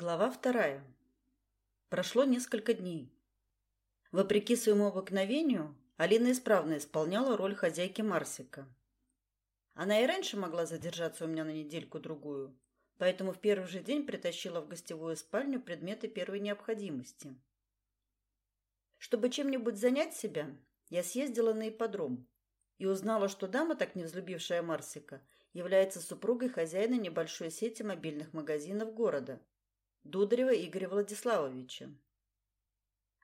Глава вторая. Прошло несколько дней. Вопреки своему обыкновению, Алина исправно исполняла роль хозяйки Марсика. Она и раньше могла задержаться у меня на недельку-другую, поэтому в первый же день притащила в гостевую спальню предметы первой необходимости. Чтобы чем-нибудь занять себя, я съездила на ипподром и узнала, что дама, так не взлюбившая Марсика, является супругой хозяина небольшой сети мобильных магазинов города – Дударева Игоря Владиславовича.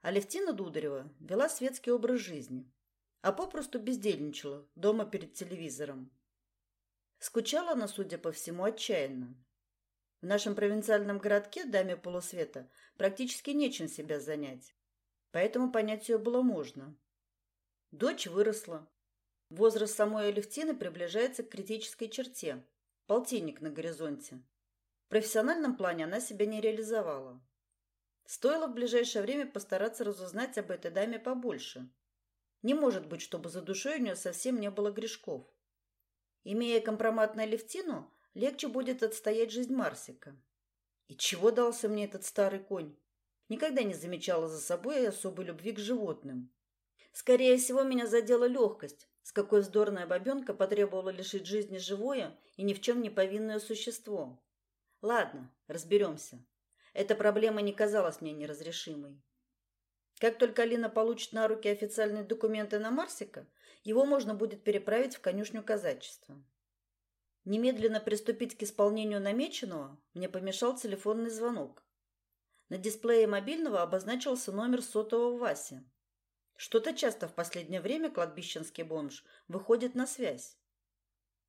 Алевтина Дударева вела светский образ жизни, а попросту бездельничала дома перед телевизором. Скучала она, судя по всему, отчаянно. В нашем провинциальном городке даме полусвета практически нечем себя занять, поэтому понять ее было можно. Дочь выросла. Возраст самой Алевтины приближается к критической черте. Полтинник на горизонте профессиональном плане она себя не реализовала. Стоило в ближайшее время постараться разузнать об этой даме побольше. Не может быть, чтобы за душой у нее совсем не было грешков. Имея компромат на Левтину, легче будет отстоять жизнь Марсика. И чего дался мне этот старый конь? Никогда не замечала за собой особой любви к животным. Скорее всего, меня задела легкость, с какой вздорная бабенка потребовала лишить жизни живое и ни в чем не повинное существо. Ладно, разберемся. Эта проблема не казалась мне неразрешимой. Как только Алина получит на руки официальные документы на Марсика, его можно будет переправить в конюшню казачества. Немедленно приступить к исполнению намеченного мне помешал телефонный звонок. На дисплее мобильного обозначился номер сотового Васи. Что-то часто в последнее время кладбищенский бомж выходит на связь.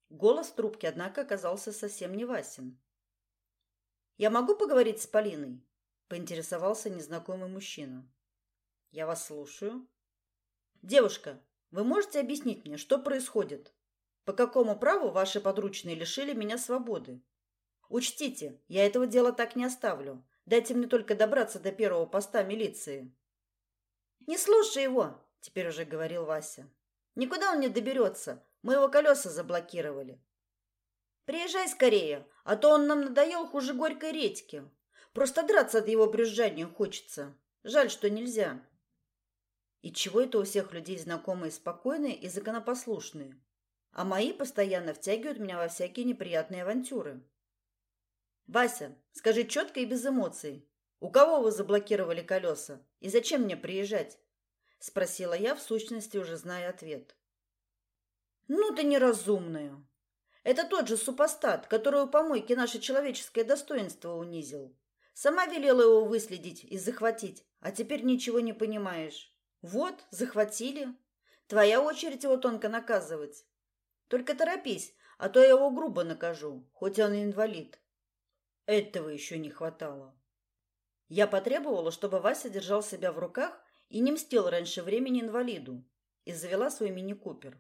Голос трубки, однако, оказался совсем не Васин. «Я могу поговорить с Полиной?» – поинтересовался незнакомый мужчина. «Я вас слушаю». «Девушка, вы можете объяснить мне, что происходит? По какому праву ваши подручные лишили меня свободы? Учтите, я этого дела так не оставлю. Дайте мне только добраться до первого поста милиции». «Не слушай его», – теперь уже говорил Вася. «Никуда он не доберется. Мы его колеса заблокировали. Приезжай скорее, а то он нам надоел хуже горькой редьки. Просто драться от его брюзжания хочется. Жаль, что нельзя. И чего это у всех людей знакомые спокойные и законопослушные? А мои постоянно втягивают меня во всякие неприятные авантюры. Вася, скажи четко и без эмоций. У кого вы заблокировали колеса? И зачем мне приезжать? Спросила я, в сущности, уже зная ответ. Ну ты неразумная, это тот же супостат, который у помойки наше человеческое достоинство унизил. Сама велела его выследить и захватить, а теперь ничего не понимаешь. Вот, захватили. Твоя очередь его тонко наказывать. Только торопись, а то я его грубо накажу, хоть он и инвалид. Этого еще не хватало. Я потребовала, чтобы Вася держал себя в руках и не мстил раньше времени инвалиду, и завела свой мини-купер.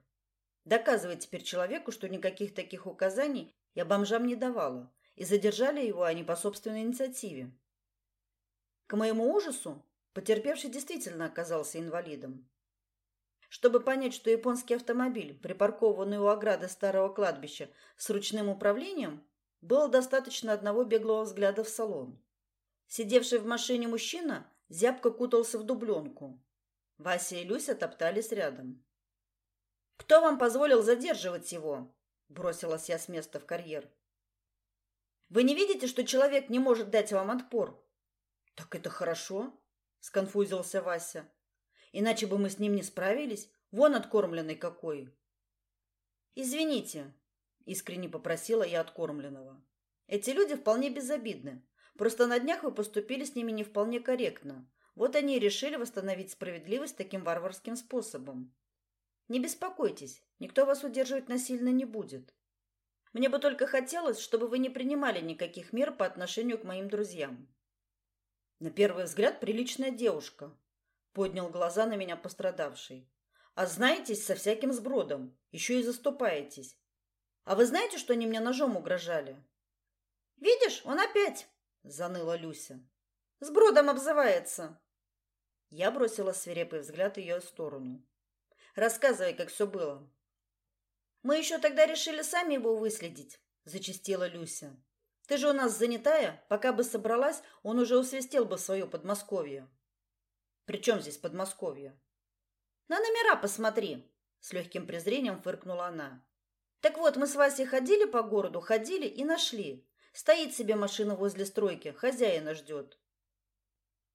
Доказывать теперь человеку, что никаких таких указаний я бомжам не давала, и задержали его они по собственной инициативе. К моему ужасу, потерпевший действительно оказался инвалидом. Чтобы понять, что японский автомобиль, припаркованный у ограды старого кладбища с ручным управлением, было достаточно одного беглого взгляда в салон. Сидевший в машине мужчина зябко кутался в дубленку. Вася и Люся топтались рядом. Кто вам позволил задерживать его? Бросилась я с места в карьер. Вы не видите, что человек не может дать вам отпор? Так это хорошо, сконфузился Вася. Иначе бы мы с ним не справились. Вон откормленный какой. Извините, искренне попросила я откормленного. Эти люди вполне безобидны. Просто на днях вы поступили с ними не вполне корректно. Вот они и решили восстановить справедливость таким варварским способом. Не беспокойтесь, никто вас удерживать насильно не будет. Мне бы только хотелось, чтобы вы не принимали никаких мер по отношению к моим друзьям. На первый взгляд приличная девушка, поднял глаза на меня пострадавший. А знаетесь со всяким сбродом, еще и заступаетесь. А вы знаете, что они мне ножом угрожали? Видишь, он опять, заныла Люся. С бродом обзывается. Я бросила свирепый взгляд ее сторону. Рассказывай, как все было. Мы еще тогда решили сами его выследить, зачастила Люся. Ты же у нас занятая, пока бы собралась, он уже усвистел бы свое Подмосковье. При чем здесь Подмосковье? На номера посмотри, с легким презрением фыркнула она. Так вот, мы с Васей ходили по городу, ходили и нашли. Стоит себе машина возле стройки, хозяина ждет.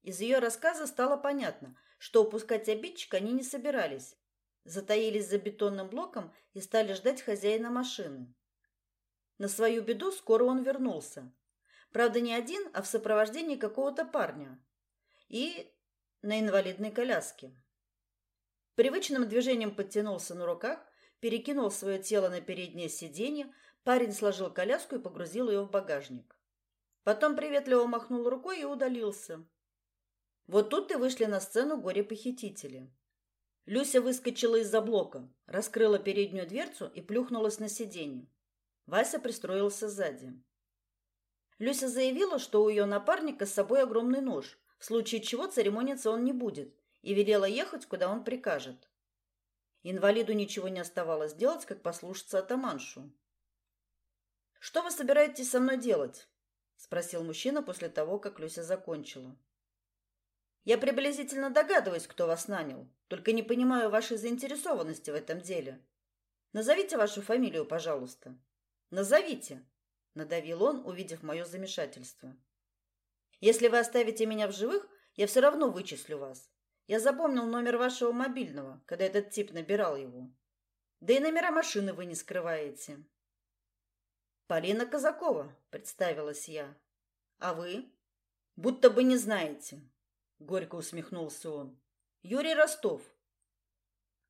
Из ее рассказа стало понятно, что упускать обидчика они не собирались. Затаились за бетонным блоком и стали ждать хозяина машины. На свою беду скоро он вернулся. Правда, не один, а в сопровождении какого-то парня. И на инвалидной коляске. Привычным движением подтянулся на руках, перекинул свое тело на переднее сиденье, парень сложил коляску и погрузил ее в багажник. Потом приветливо махнул рукой и удалился. Вот тут и вышли на сцену горе-похитители. Люся выскочила из-за блока, раскрыла переднюю дверцу и плюхнулась на сиденье. Вася пристроился сзади. Люся заявила, что у ее напарника с собой огромный нож, в случае чего церемониться он не будет, и велела ехать, куда он прикажет. Инвалиду ничего не оставалось делать, как послушаться атаманшу. «Что вы собираетесь со мной делать?» – спросил мужчина после того, как Люся закончила. «Я приблизительно догадываюсь, кто вас нанял, только не понимаю вашей заинтересованности в этом деле. Назовите вашу фамилию, пожалуйста». Назовите, надавил он, увидев мое замешательство. Если вы оставите меня в живых, я все равно вычислю вас. Я запомнил номер вашего мобильного, когда этот тип набирал его. Да и номера машины вы не скрываете. Полина Казакова, представилась я. А вы? Будто бы не знаете, горько усмехнулся он. Юрий Ростов.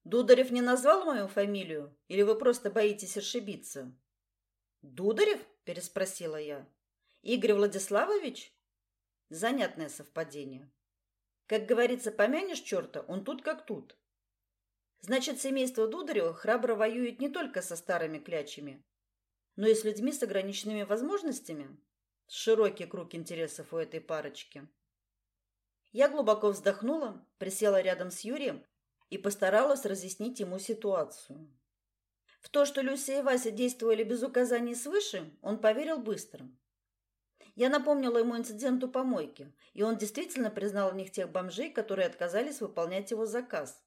Дударев не назвал мою фамилию, или вы просто боитесь ошибиться? Дударев? переспросила я. Игорь Владиславович? Занятное совпадение. Как говорится, помянешь черта, он тут как тут. Значит, семейство Дударева храбро воюет не только со старыми клячами, но и с людьми с ограниченными возможностями. Широкий круг интересов у этой парочки. Я глубоко вздохнула, присела рядом с Юрием и постаралась разъяснить ему ситуацию. В то, что Люся и Вася действовали без указаний свыше, он поверил быстро. Я напомнила ему инцидент у помойки, и он действительно признал в них тех бомжей, которые отказались выполнять его заказ.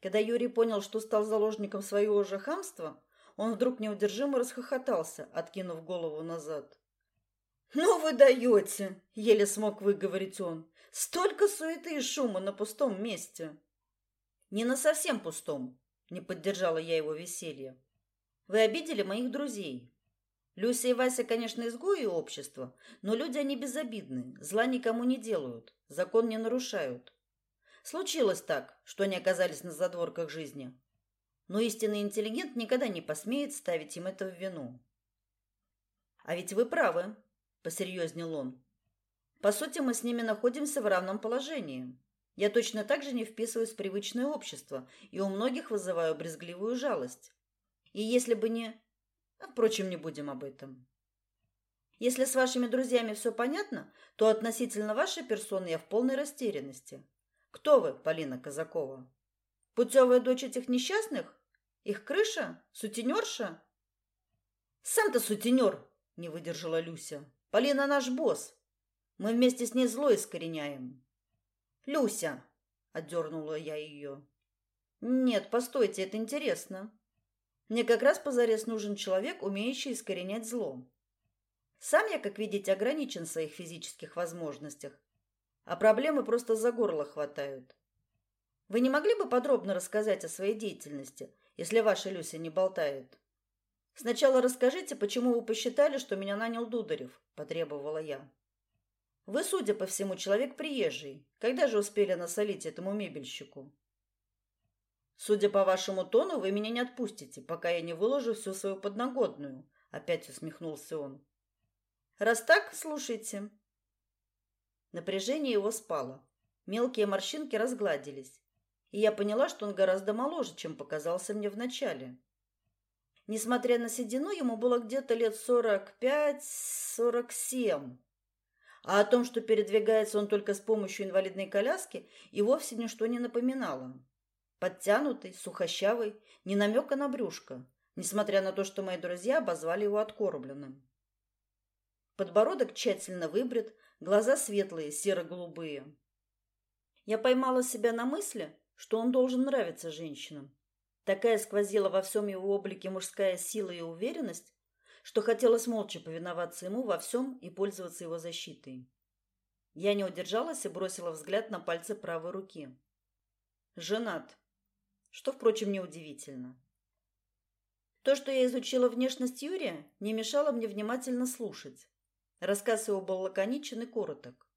Когда Юрий понял, что стал заложником своего же хамства, он вдруг неудержимо расхохотался, откинув голову назад. «Ну вы даете!» — еле смог выговорить он. «Столько суеты и шума на пустом месте!» «Не на совсем пустом», не поддержала я его веселье. Вы обидели моих друзей. Люся и Вася, конечно, изгои общества, но люди они безобидные, зла никому не делают, закон не нарушают. Случилось так, что они оказались на задворках жизни. Но истинный интеллигент никогда не посмеет ставить им это в вину. А ведь вы правы, посерьезнел он. По сути, мы с ними находимся в равном положении. Я точно так же не вписываюсь в привычное общество и у многих вызываю брезгливую жалость. И если бы не... А, впрочем, не будем об этом. Если с вашими друзьями все понятно, то относительно вашей персоны я в полной растерянности. Кто вы, Полина Казакова? Путевая дочь этих несчастных? Их крыша? Сутенерша? Сам-то сутенер, не выдержала Люся. Полина наш босс. Мы вместе с ней зло искореняем. Люся, отдернула я ее. Нет, постойте, это интересно. Мне как раз позарез нужен человек, умеющий искоренять зло. Сам я, как видите, ограничен в своих физических возможностях, а проблемы просто за горло хватают. Вы не могли бы подробно рассказать о своей деятельности, если ваша Люся не болтает? Сначала расскажите, почему вы посчитали, что меня нанял Дударев, потребовала я. Вы, судя по всему, человек приезжий. Когда же успели насолить этому мебельщику? Судя по вашему тону, вы меня не отпустите, пока я не выложу всю свою подноготную, опять усмехнулся он. Раз так, слушайте. Напряжение его спало. Мелкие морщинки разгладились, и я поняла, что он гораздо моложе, чем показался мне вначале. Несмотря на седину, ему было где-то лет сорок пять-сорок семь а о том, что передвигается он только с помощью инвалидной коляски, и вовсе ничто не напоминало. Подтянутый, сухощавый, не намека на брюшко, несмотря на то, что мои друзья обозвали его откормленным. Подбородок тщательно выбрит, глаза светлые, серо-голубые. Я поймала себя на мысли, что он должен нравиться женщинам. Такая сквозила во всем его облике мужская сила и уверенность, что хотелось молча повиноваться ему во всем и пользоваться его защитой. Я не удержалась и бросила взгляд на пальцы правой руки. Женат. Что, впрочем, неудивительно. То, что я изучила внешность Юрия, не мешало мне внимательно слушать. Рассказ его был лаконичен и короток.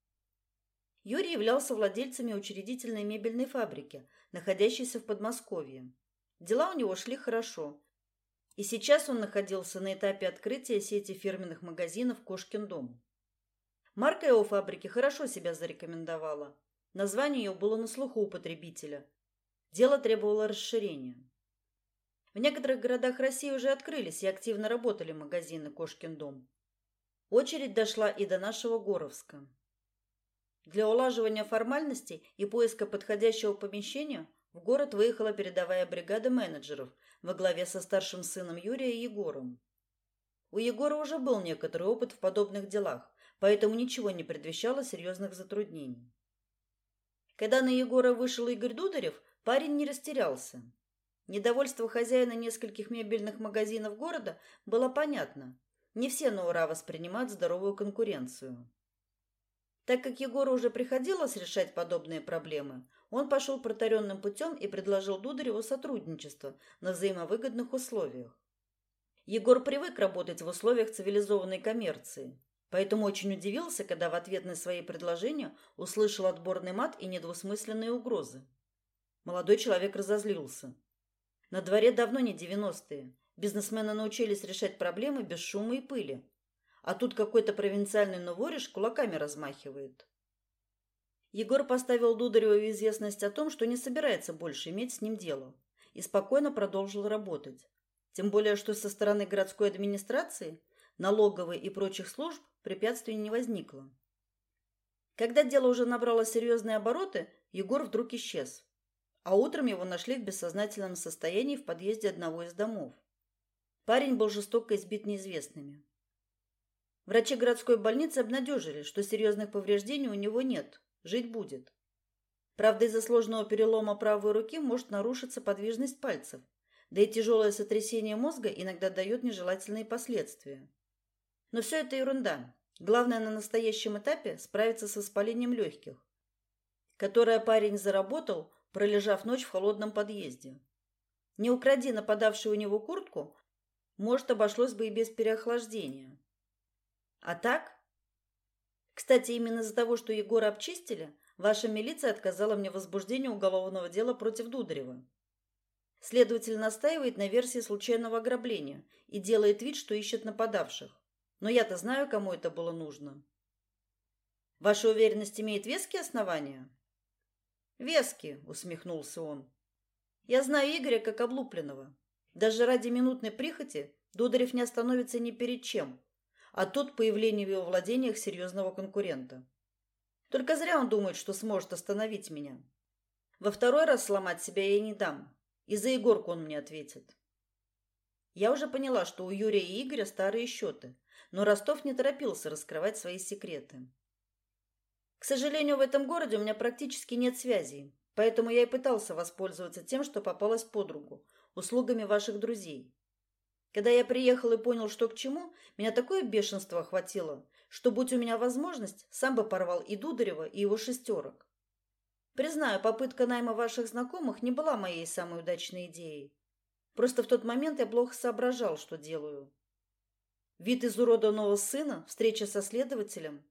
Юрий являлся владельцем учредительной мебельной фабрики, находящейся в Подмосковье. Дела у него шли хорошо. И сейчас он находился на этапе открытия сети фирменных магазинов «Кошкин дом». Марка его фабрики хорошо себя зарекомендовала. Название ее было на слуху у потребителя. Дело требовало расширения. В некоторых городах России уже открылись и активно работали магазины «Кошкин дом». Очередь дошла и до нашего Горовска. Для улаживания формальностей и поиска подходящего помещения в город выехала передовая бригада менеджеров во главе со старшим сыном Юрия Егором. У Егора уже был некоторый опыт в подобных делах, поэтому ничего не предвещало серьезных затруднений. Когда на Егора вышел Игорь Дударев, парень не растерялся. Недовольство хозяина нескольких мебельных магазинов города было понятно. Не все на ура воспринимают здоровую конкуренцию. Так как Егору уже приходилось решать подобные проблемы, он пошел протаренным путем и предложил Дудареву сотрудничество на взаимовыгодных условиях. Егор привык работать в условиях цивилизованной коммерции, поэтому очень удивился, когда в ответ на свои предложения услышал отборный мат и недвусмысленные угрозы. Молодой человек разозлился. На дворе давно не девяностые. Бизнесмены научились решать проблемы без шума и пыли, а тут какой-то провинциальный новориш кулаками размахивает. Егор поставил Дударева в известность о том, что не собирается больше иметь с ним дело, и спокойно продолжил работать. Тем более, что со стороны городской администрации, налоговой и прочих служб препятствий не возникло. Когда дело уже набрало серьезные обороты, Егор вдруг исчез. А утром его нашли в бессознательном состоянии в подъезде одного из домов. Парень был жестоко избит неизвестными. Врачи городской больницы обнадежили, что серьезных повреждений у него нет, жить будет. Правда, из-за сложного перелома правой руки может нарушиться подвижность пальцев, да и тяжелое сотрясение мозга иногда дает нежелательные последствия. Но все это ерунда. Главное на настоящем этапе справиться с воспалением легких, которое парень заработал, пролежав ночь в холодном подъезде. Не укради нападавший у него куртку, может, обошлось бы и без переохлаждения. А так? Кстати, именно из-за того, что Егора обчистили, ваша милиция отказала мне в возбуждении уголовного дела против Дударева. Следователь настаивает на версии случайного ограбления и делает вид, что ищет нападавших. Но я-то знаю, кому это было нужно. Ваша уверенность имеет веские основания? Веские, усмехнулся он. Я знаю Игоря как облупленного. Даже ради минутной прихоти Дударев не остановится ни перед чем, а тут появление в его владениях серьезного конкурента. Только зря он думает, что сможет остановить меня. Во второй раз сломать себя я не дам. И за Егорку он мне ответит. Я уже поняла, что у Юрия и Игоря старые счеты, но Ростов не торопился раскрывать свои секреты. К сожалению, в этом городе у меня практически нет связей, поэтому я и пытался воспользоваться тем, что попалось под руку, услугами ваших друзей. Когда я приехал и понял, что к чему, меня такое бешенство охватило, что, будь у меня возможность, сам бы порвал и Дударева, и его шестерок. Признаю, попытка найма ваших знакомых не была моей самой удачной идеей. Просто в тот момент я плохо соображал, что делаю. Вид изуродованного сына, встреча со следователем.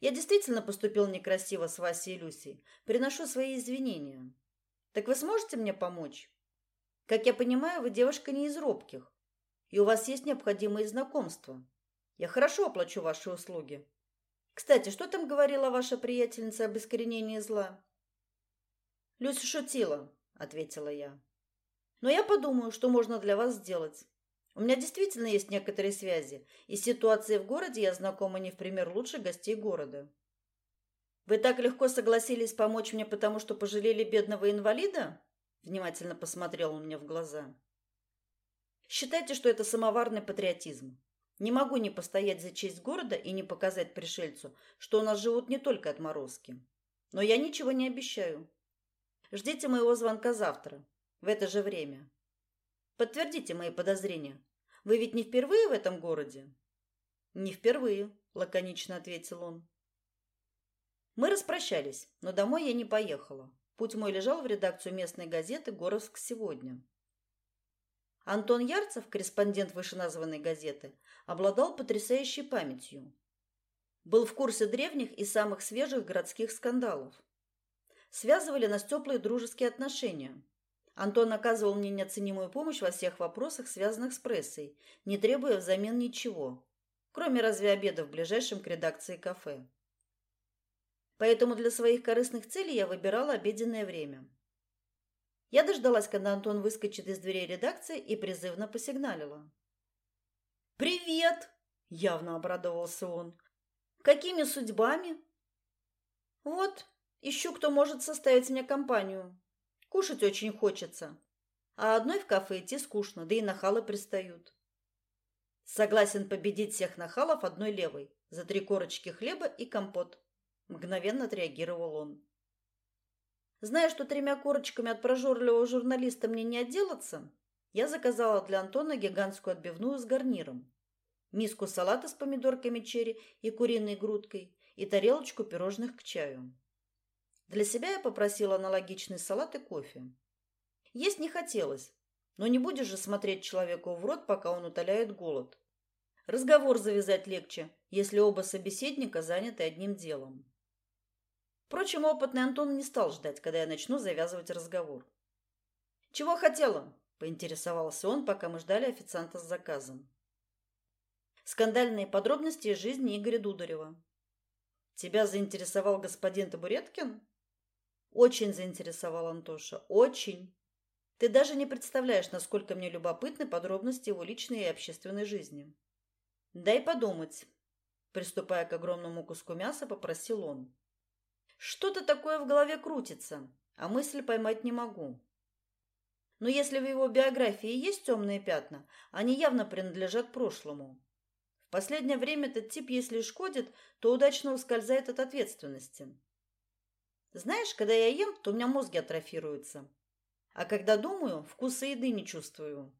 Я действительно поступил некрасиво с Васей и Люсей. Приношу свои извинения. Так вы сможете мне помочь? Как я понимаю, вы девушка не из робких и у вас есть необходимые знакомства. Я хорошо оплачу ваши услуги. Кстати, что там говорила ваша приятельница об искоренении зла? Люся шутила, ответила я. Но я подумаю, что можно для вас сделать. У меня действительно есть некоторые связи, и с ситуацией в городе я знакома не в пример лучше гостей города. Вы так легко согласились помочь мне, потому что пожалели бедного инвалида? Внимательно посмотрел он мне в глаза. Считайте, что это самоварный патриотизм. Не могу не постоять за честь города и не показать пришельцу, что у нас живут не только отморозки. Но я ничего не обещаю. Ждите моего звонка завтра, в это же время. Подтвердите мои подозрения. Вы ведь не впервые в этом городе? Не впервые, лаконично ответил он. Мы распрощались, но домой я не поехала. Путь мой лежал в редакцию местной газеты «Горовск сегодня». Антон Ярцев, корреспондент вышеназванной газеты, обладал потрясающей памятью. Был в курсе древних и самых свежих городских скандалов. Связывали нас теплые дружеские отношения. Антон оказывал мне неоценимую помощь во всех вопросах, связанных с прессой, не требуя взамен ничего, кроме разве обеда в ближайшем к редакции кафе. Поэтому для своих корыстных целей я выбирала обеденное время. Я дождалась, когда Антон выскочит из дверей редакции и призывно посигналила. «Привет!» – явно обрадовался он. «Какими судьбами?» «Вот, ищу, кто может составить мне компанию. Кушать очень хочется. А одной в кафе идти скучно, да и нахалы пристают». Согласен победить всех нахалов одной левой за три корочки хлеба и компот. Мгновенно отреагировал он. Зная, что тремя корочками от прожорливого журналиста мне не отделаться, я заказала для Антона гигантскую отбивную с гарниром, миску салата с помидорками черри и куриной грудкой и тарелочку пирожных к чаю. Для себя я попросила аналогичный салат и кофе. Есть не хотелось, но не будешь же смотреть человеку в рот, пока он утоляет голод. Разговор завязать легче, если оба собеседника заняты одним делом. Впрочем, опытный Антон не стал ждать, когда я начну завязывать разговор. «Чего хотела?» – поинтересовался он, пока мы ждали официанта с заказом. «Скандальные подробности из жизни Игоря Дударева». «Тебя заинтересовал господин Табуреткин?» «Очень заинтересовал Антоша, очень. Ты даже не представляешь, насколько мне любопытны подробности его личной и общественной жизни». «Дай подумать», – приступая к огромному куску мяса, попросил он. Что-то такое в голове крутится, а мысль поймать не могу. Но если в его биографии есть темные пятна, они явно принадлежат прошлому. В последнее время этот тип, если шкодит, то удачно ускользает от ответственности. Знаешь, когда я ем, то у меня мозги атрофируются. А когда думаю, вкуса еды не чувствую.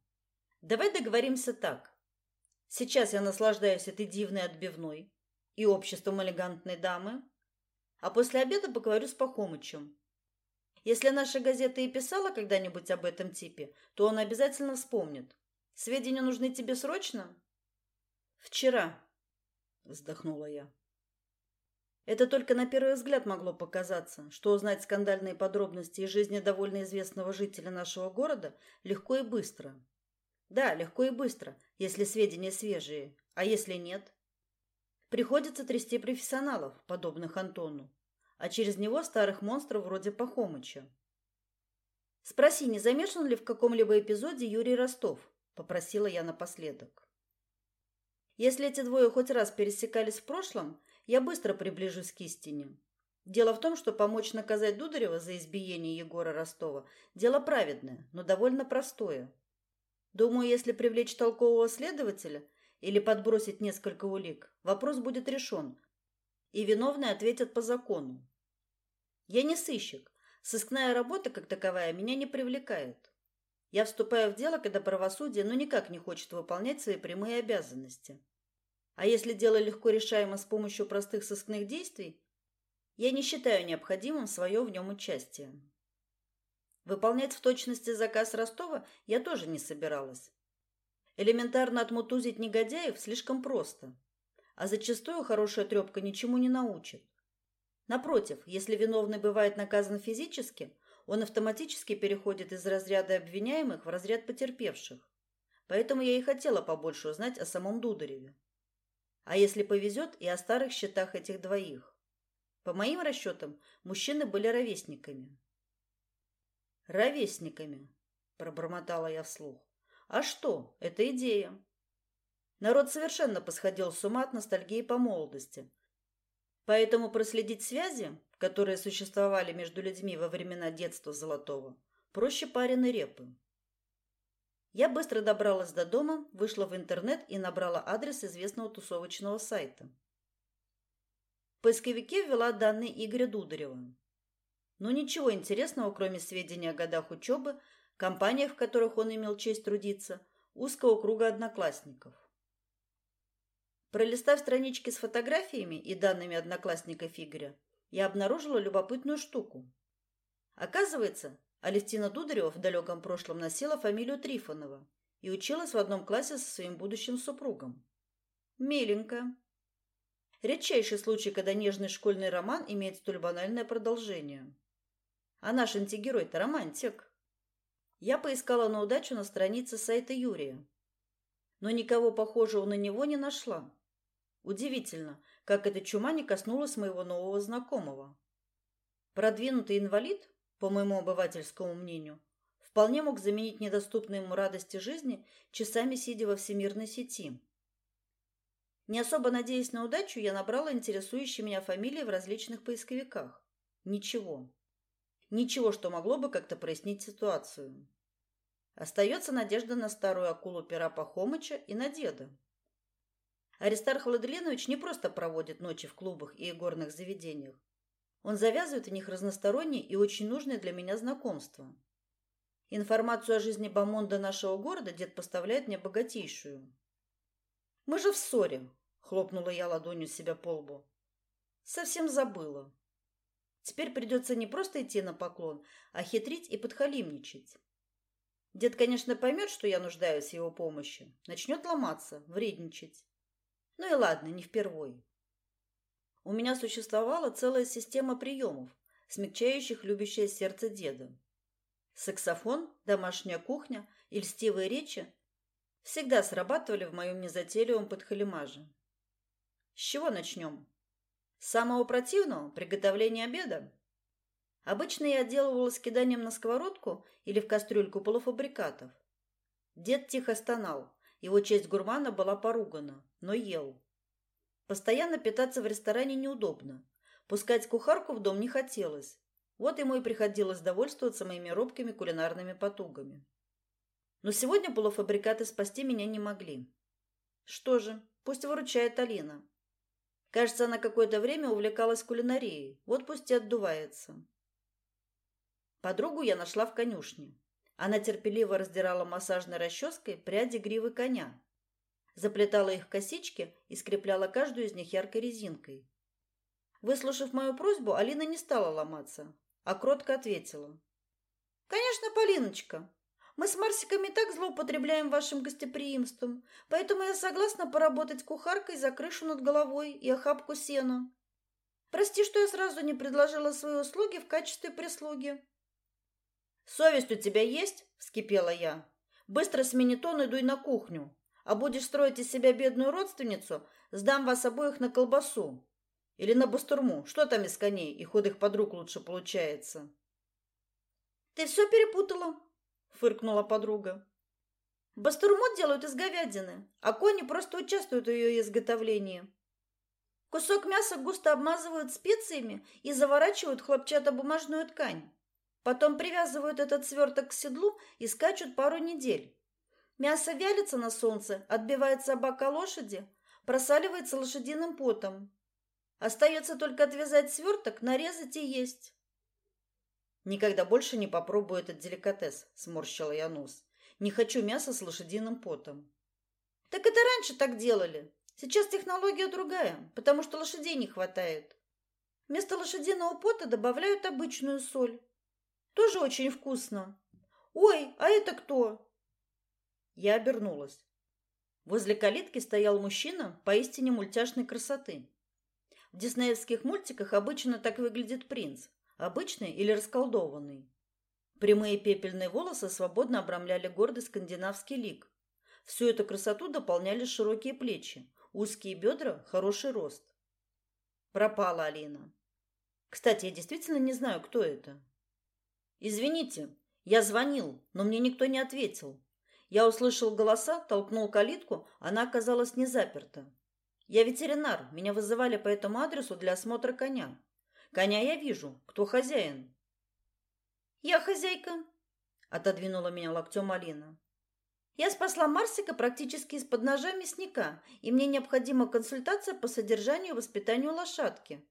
Давай договоримся так. Сейчас я наслаждаюсь этой дивной отбивной и обществом элегантной дамы, а после обеда поговорю с Пахомычем. Если наша газета и писала когда-нибудь об этом типе, то он обязательно вспомнит. Сведения нужны тебе срочно? Вчера, вздохнула я. Это только на первый взгляд могло показаться, что узнать скандальные подробности из жизни довольно известного жителя нашего города легко и быстро. Да, легко и быстро, если сведения свежие, а если нет? Приходится трясти профессионалов, подобных Антону, а через него старых монстров вроде Пахомыча. Спроси, не замешан ли в каком-либо эпизоде Юрий Ростов, попросила я напоследок. Если эти двое хоть раз пересекались в прошлом, я быстро приближусь к истине. Дело в том, что помочь наказать Дударева за избиение Егора Ростова дело праведное, но довольно простое. Думаю, если привлечь толкового следователя, или подбросить несколько улик, вопрос будет решен, и виновные ответят по закону. Я не сыщик. Сыскная работа, как таковая, меня не привлекает. Я вступаю в дело, когда правосудие ну никак не хочет выполнять свои прямые обязанности. А если дело легко решаемо с помощью простых сыскных действий, я не считаю необходимым свое в нем участие. Выполнять в точности заказ Ростова я тоже не собиралась. Элементарно отмутузить негодяев слишком просто, а зачастую хорошая трепка ничему не научит. Напротив, если виновный бывает наказан физически, он автоматически переходит из разряда обвиняемых в разряд потерпевших. Поэтому я и хотела побольше узнать о самом Дудареве. А если повезет, и о старых счетах этих двоих. По моим расчетам, мужчины были ровесниками. «Ровесниками», – пробормотала я вслух. А что? Это идея. Народ совершенно посходил с ума от ностальгии по молодости. Поэтому проследить связи, которые существовали между людьми во времена детства Золотого, проще пареной репы. Я быстро добралась до дома, вышла в интернет и набрала адрес известного тусовочного сайта. В поисковике ввела данные Игоря Дударева. Но ничего интересного, кроме сведений о годах учебы, компаниях, в которых он имел честь трудиться, узкого круга одноклассников. Пролистав странички с фотографиями и данными одноклассников Игоря, я обнаружила любопытную штуку. Оказывается, Алевтина Дударева в далеком прошлом носила фамилию Трифонова и училась в одном классе со своим будущим супругом. Миленько. Редчайший случай, когда нежный школьный роман имеет столь банальное продолжение. А наш антигерой-то романтик. Я поискала на удачу на странице сайта Юрия, но никого похожего на него не нашла. Удивительно, как эта чума не коснулась моего нового знакомого. Продвинутый инвалид, по моему обывательскому мнению, вполне мог заменить недоступные ему радости жизни часами сидя во всемирной сети. Не особо надеясь на удачу, я набрала интересующие меня фамилии в различных поисковиках. Ничего. Ничего, что могло бы как-то прояснить ситуацию. Остается надежда на старую акулу пера Пахомыча и на деда. Аристарх Владленович не просто проводит ночи в клубах и игорных заведениях. Он завязывает в них разносторонние и очень нужные для меня знакомства. Информацию о жизни Бамонда нашего города дед поставляет мне богатейшую. «Мы же в ссоре», — хлопнула я ладонью себя по лбу. «Совсем забыла». Теперь придется не просто идти на поклон, а хитрить и подхалимничать. Дед, конечно, поймет, что я нуждаюсь в его помощи, начнет ломаться, вредничать. Ну и ладно, не впервой. У меня существовала целая система приемов, смягчающих любящее сердце деда. Саксофон, домашняя кухня и льстивые речи всегда срабатывали в моем незатейливом подхалимаже. С чего начнем? Самого противного – приготовления обеда. Обычно я отделывалась киданием на сковородку или в кастрюльку полуфабрикатов. Дед тихо стонал, его честь гурмана была поругана, но ел. Постоянно питаться в ресторане неудобно. Пускать кухарку в дом не хотелось. Вот ему и приходилось довольствоваться моими робкими кулинарными потугами. Но сегодня полуфабрикаты спасти меня не могли. Что же, пусть выручает Алина. Кажется, она какое-то время увлекалась кулинарией. Вот пусть и отдувается. Подругу я нашла в конюшне. Она терпеливо раздирала массажной расческой пряди гривы коня, заплетала их косички и скрепляла каждую из них яркой резинкой. Выслушав мою просьбу, Алина не стала ломаться, а кротко ответила. «Конечно, Полиночка, мы с Марсиками так злоупотребляем вашим гостеприимством, поэтому я согласна поработать кухаркой за крышу над головой и охапку сена. Прости, что я сразу не предложила свои услуги в качестве прислуги». «Совесть у тебя есть?» – вскипела я. «Быстро смени тон и дуй на кухню. А будешь строить из себя бедную родственницу, сдам вас обоих на колбасу. Или на бастурму. Что там из коней и худых подруг лучше получается?» «Ты все перепутала», фыркнула подруга. Бастурму делают из говядины, а кони просто участвуют в ее изготовлении. Кусок мяса густо обмазывают специями и заворачивают хлопчатобумажную ткань. Потом привязывают этот сверток к седлу и скачут пару недель. Мясо вялится на солнце, отбивается бока лошади, просаливается лошадиным потом. Остается только отвязать сверток, нарезать и есть. Никогда больше не попробую этот деликатес, сморщила я нос. Не хочу мяса с лошадиным потом. Так это раньше так делали. Сейчас технология другая, потому что лошадей не хватает. Вместо лошадиного пота добавляют обычную соль. Тоже очень вкусно. Ой, а это кто? Я обернулась. Возле калитки стоял мужчина поистине мультяшной красоты. В диснеевских мультиках обычно так выглядит принц, обычный или расколдованный. Прямые пепельные волосы свободно обрамляли гордый скандинавский лик. Всю эту красоту дополняли широкие плечи, узкие бедра, хороший рост. Пропала Алина. Кстати, я действительно не знаю, кто это. Извините, я звонил, но мне никто не ответил. Я услышал голоса, толкнул калитку, она оказалась не заперта. Я ветеринар, меня вызывали по этому адресу для осмотра коня. Коня я вижу. Кто хозяин? Я хозяйка, отодвинула меня локтем Алина. Я спасла Марсика практически из-под ножа мясника, и мне необходима консультация по содержанию и воспитанию лошадки.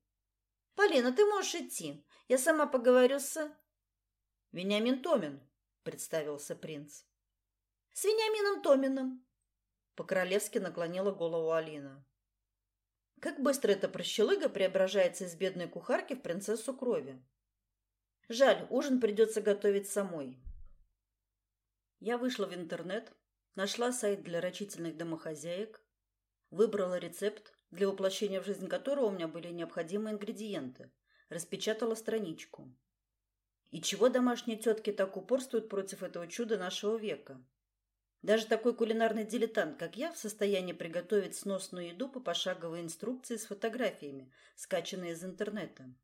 Полина, ты можешь идти. Я сама поговорю с... Вениамин Томин, представился принц. С Вениамином Томиным. По-королевски наклонила голову Алина. Как быстро эта прощелыга преображается из бедной кухарки в принцессу крови. Жаль, ужин придется готовить самой. Я вышла в интернет, нашла сайт для рачительных домохозяек, выбрала рецепт, для воплощения в жизнь которого у меня были необходимые ингредиенты, распечатала страничку. И чего домашние тетки так упорствуют против этого чуда нашего века? Даже такой кулинарный дилетант, как я, в состоянии приготовить сносную еду по пошаговой инструкции с фотографиями, скачанные из интернета.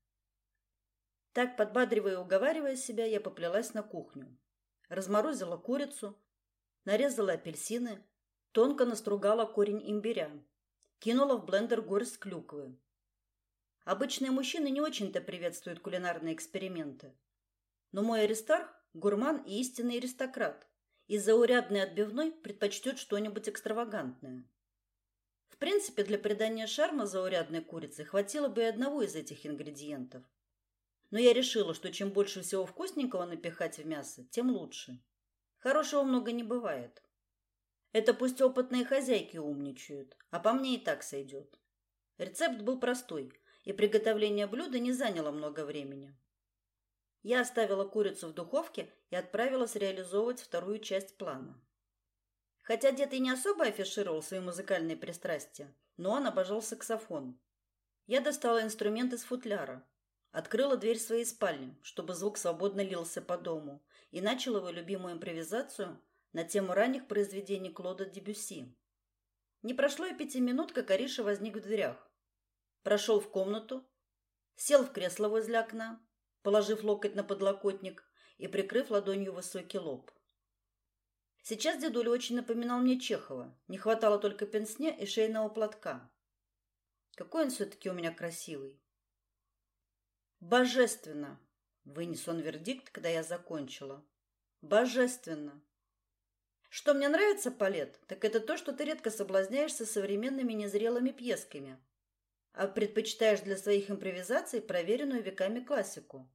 Так, подбадривая и уговаривая себя, я поплелась на кухню. Разморозила курицу, нарезала апельсины, тонко настругала корень имбиря, кинула в блендер горсть клюквы. Обычные мужчины не очень-то приветствуют кулинарные эксперименты. Но мой аристарх – гурман и истинный аристократ – из заурядной отбивной предпочтет что-нибудь экстравагантное. В принципе, для придания шарма заурядной курицы хватило бы и одного из этих ингредиентов. Но я решила, что чем больше всего вкусненького напихать в мясо, тем лучше. Хорошего много не бывает. Это пусть опытные хозяйки умничают, а по мне и так сойдет. Рецепт был простой, и приготовление блюда не заняло много времени. Я оставила курицу в духовке и отправилась реализовывать вторую часть плана. Хотя дед и не особо афишировал свои музыкальные пристрастия, но он обожал саксофон. Я достала инструмент из футляра, открыла дверь своей спальни, чтобы звук свободно лился по дому, и начала его любимую импровизацию на тему ранних произведений Клода Дебюсси. Не прошло и пяти минут, как Ариша возник в дверях. Прошел в комнату, сел в кресло возле окна, положив локоть на подлокотник и прикрыв ладонью высокий лоб. Сейчас дедуля очень напоминал мне Чехова. Не хватало только пенсне и шейного платка. Какой он все-таки у меня красивый. Божественно! Вынес он вердикт, когда я закончила. Божественно! Что мне нравится, Палет, так это то, что ты редко соблазняешься современными незрелыми пьесками, а предпочитаешь для своих импровизаций проверенную веками классику.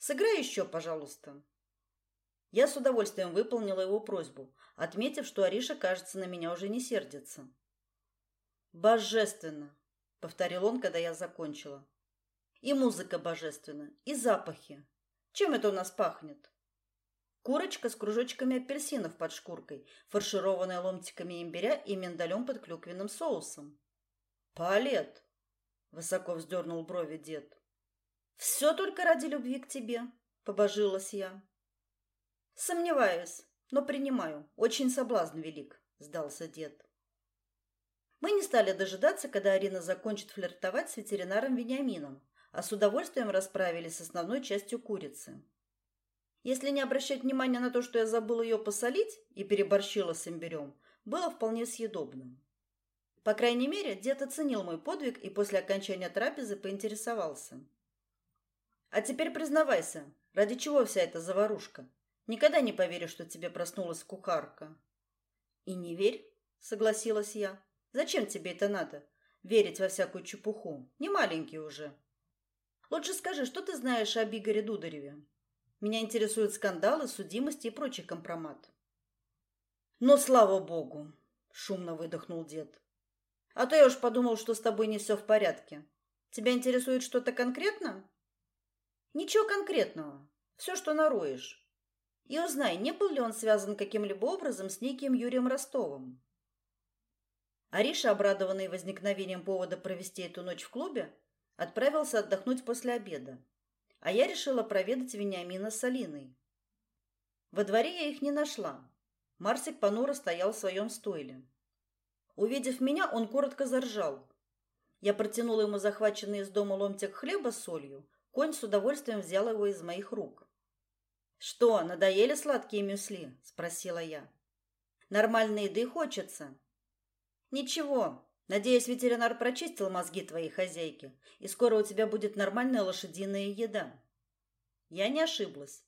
Сыграй еще, пожалуйста. Я с удовольствием выполнила его просьбу, отметив, что Ариша, кажется, на меня уже не сердится. Божественно, повторил он, когда я закончила. И музыка божественна, и запахи. Чем это у нас пахнет? Курочка с кружочками апельсинов под шкуркой, фаршированная ломтиками имбиря и миндалем под клюквенным соусом. Палет, высоко вздернул брови дед. Все только ради любви к тебе, побожилась я. Сомневаюсь, но принимаю. Очень соблазн велик, сдался дед. Мы не стали дожидаться, когда Арина закончит флиртовать с ветеринаром Вениамином, а с удовольствием расправились с основной частью курицы. Если не обращать внимания на то, что я забыла ее посолить и переборщила с имбирем, было вполне съедобным. По крайней мере, дед оценил мой подвиг и после окончания трапезы поинтересовался – а теперь признавайся, ради чего вся эта заварушка? Никогда не поверю, что тебе проснулась кухарка. И не верь, согласилась я. Зачем тебе это надо? Верить во всякую чепуху. Не маленький уже. Лучше скажи, что ты знаешь об Игоре Дудареве? Меня интересуют скандалы, судимости и прочий компромат. Но слава богу, шумно выдохнул дед. А то я уж подумал, что с тобой не все в порядке. Тебя интересует что-то конкретно? Ничего конкретного. Все, что нароешь. И узнай, не был ли он связан каким-либо образом с неким Юрием Ростовым. Ариша, обрадованный возникновением повода провести эту ночь в клубе, отправился отдохнуть после обеда. А я решила проведать Вениамина с Алиной. Во дворе я их не нашла. Марсик понуро стоял в своем стойле. Увидев меня, он коротко заржал. Я протянула ему захваченный из дома ломтик хлеба с солью, Конь с удовольствием взял его из моих рук. «Что, надоели сладкие мюсли?» – спросила я. «Нормальной еды хочется». «Ничего. Надеюсь, ветеринар прочистил мозги твоей хозяйки, и скоро у тебя будет нормальная лошадиная еда». Я не ошиблась.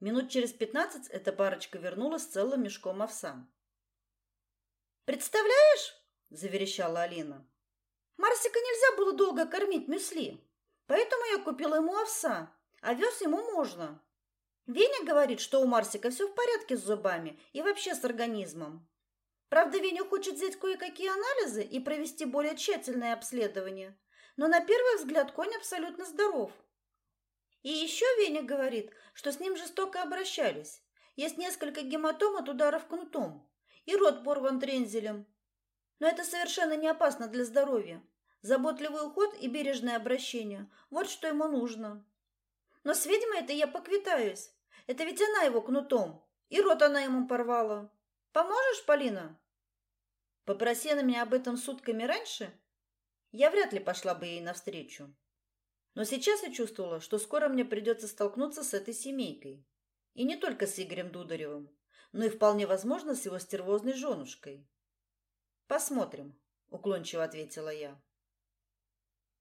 Минут через пятнадцать эта парочка вернулась с целым мешком овса. «Представляешь?» – заверещала Алина. «Марсика нельзя было долго кормить мюсли, поэтому я купила ему овса, а вез ему можно. Веня говорит, что у Марсика все в порядке с зубами и вообще с организмом. Правда, Веня хочет взять кое-какие анализы и провести более тщательное обследование, но на первый взгляд конь абсолютно здоров. И еще Веня говорит, что с ним жестоко обращались. Есть несколько гематом от ударов кнутом. И рот порван трензелем. Но это совершенно не опасно для здоровья. Заботливый уход и бережное обращение – вот что ему нужно. Но с ведьмой это я поквитаюсь. Это ведь она его кнутом. И рот она ему порвала. Поможешь, Полина? Попроси она меня об этом сутками раньше, я вряд ли пошла бы ей навстречу. Но сейчас я чувствовала, что скоро мне придется столкнуться с этой семейкой. И не только с Игорем Дударевым, но и вполне возможно с его стервозной женушкой. «Посмотрим», — уклончиво ответила я.